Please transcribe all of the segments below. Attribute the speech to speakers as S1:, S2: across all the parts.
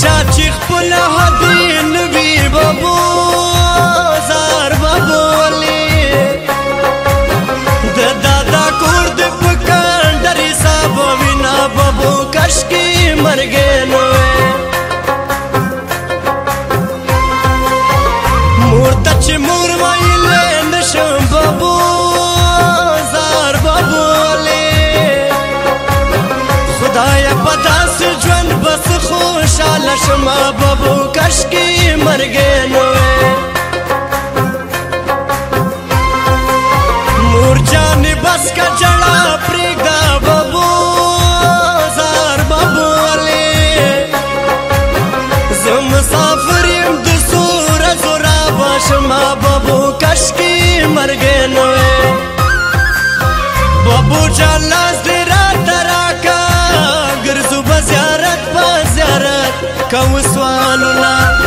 S1: چا چې خپل هدي نبي بابو زار بابو علي د دادا کور د پکان درې صاحب وینا بابو کشکی مرګ خوشاله شما بابو کشکی مرګې نوې مور جان بس کا جړه پرېږده بابو زار بابو علي زم مسافر يم د سور زورا بشما بابو کشکی کوسوالونه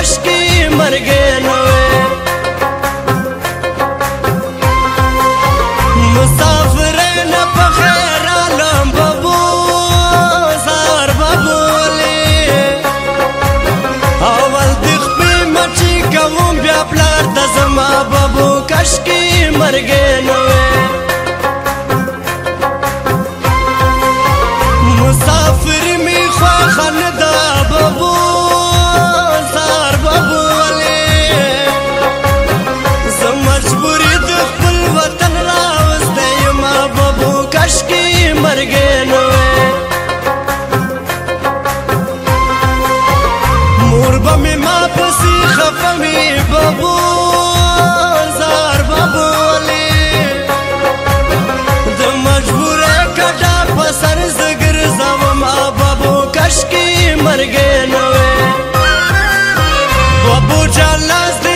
S1: کاش کی مر گئے نوے مسافر نه په خیر عالم بابو زار بابو لې اول د خپل مچي کوم بیا پلار د زما بابو کاش کی مر گئے نوے مسافر می خو our lives.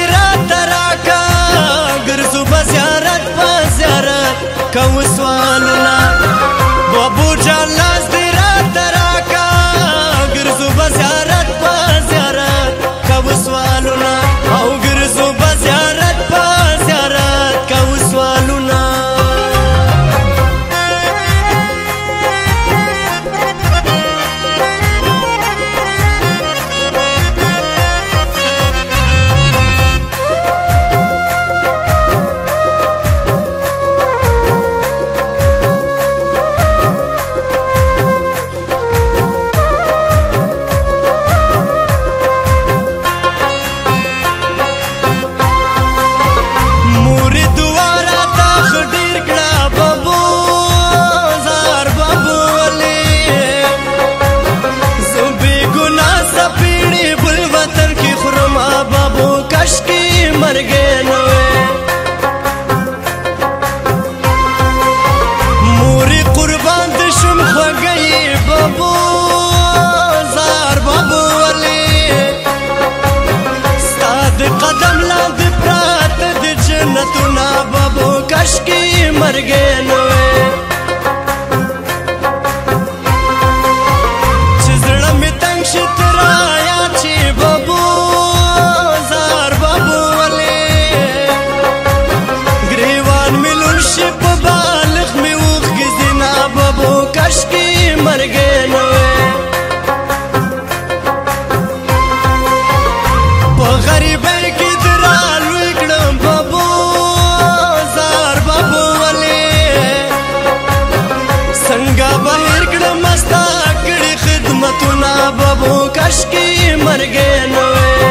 S1: मर गए नोए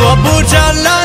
S1: बबू जाला